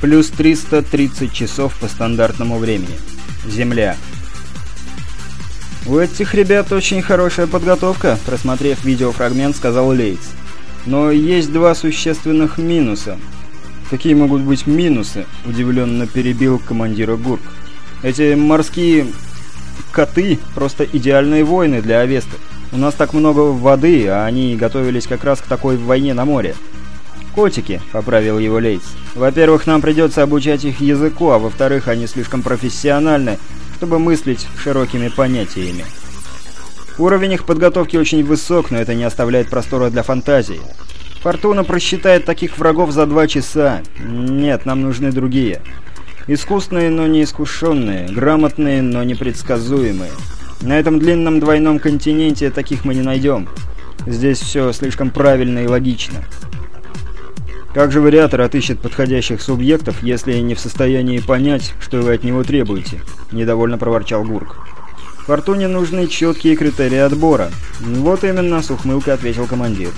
Плюс 330 часов по стандартному времени. Земля. «У этих ребят очень хорошая подготовка», – просмотрев видеофрагмент, сказал Лейтс. «Но есть два существенных минуса». «Какие могут быть минусы?» – удивленно перебил командира Гурк. «Эти морские коты – просто идеальные воины для Авесты. У нас так много воды, а они готовились как раз к такой войне на море». «Котики», — поправил его Лейтс. «Во-первых, нам придется обучать их языку, а во-вторых, они слишком профессиональны, чтобы мыслить широкими понятиями. Уровень их подготовки очень высок, но это не оставляет простора для фантазии. Фортуна просчитает таких врагов за два часа. Нет, нам нужны другие. Искусные, но не искушенные, грамотные, но непредсказуемые. На этом длинном двойном континенте таких мы не найдем. Здесь все слишком правильно и логично. Как же вариатор отыщет подходящих субъектов, если не в состоянии понять, что вы от него требуете? Недовольно проворчал Гурк. Фортуне нужны четкие критерии отбора. Вот именно, с ухмылкой ответил командир.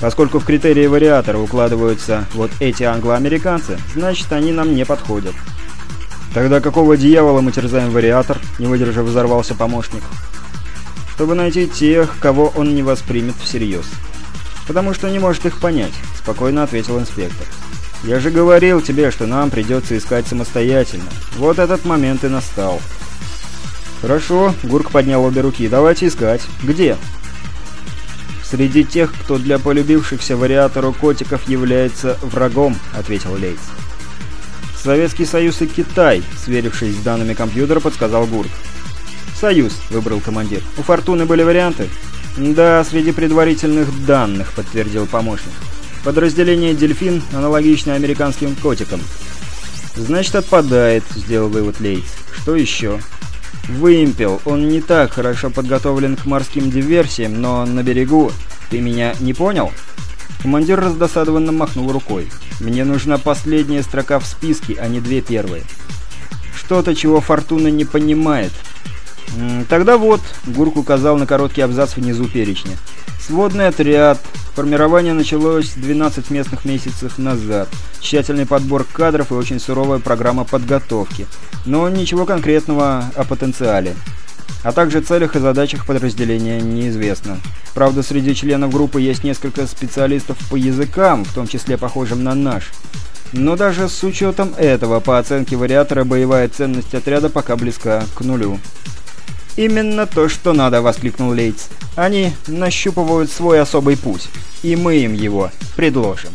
Поскольку в критерии вариатора укладываются вот эти англоамериканцы, значит они нам не подходят. Тогда какого дьявола мы терзаем вариатор? Не выдержав, взорвался помощник. Чтобы найти тех, кого он не воспримет всерьез. «Потому что не может их понять», — спокойно ответил инспектор. «Я же говорил тебе, что нам придется искать самостоятельно. Вот этот момент и настал». «Хорошо», — Гурк поднял обе руки. «Давайте искать. Где?» «Среди тех, кто для полюбившихся вариатору котиков является врагом», — ответил Лейтс. «Советский Союз и Китай», — сверившись с данными компьютера, подсказал Гурк. «Союз», — выбрал командир. «У Фортуны были варианты?» «Да, среди предварительных данных», — подтвердил помощник. «Подразделение «Дельфин» аналогично американским котикам». «Значит, отпадает», — сделал вывод Лейтс. «Что еще?» «Вымпел. Он не так хорошо подготовлен к морским диверсиям, но на берегу... Ты меня не понял?» Командир раздосадованно махнул рукой. «Мне нужна последняя строка в списке, а не две первые». «Что-то, чего Фортуна не понимает», «Тогда вот», — Гурк указал на короткий абзац внизу перечня. «Сводный отряд. Формирование началось 12 местных месяцев назад. Тщательный подбор кадров и очень суровая программа подготовки. Но ничего конкретного о потенциале. А также целях и задачах подразделения неизвестно. Правда, среди членов группы есть несколько специалистов по языкам, в том числе похожим на наш. Но даже с учетом этого, по оценке вариатора, боевая ценность отряда пока близка к нулю. «Именно то, что надо!» — воскликнул Лейтс. «Они нащупывают свой особый путь, и мы им его предложим».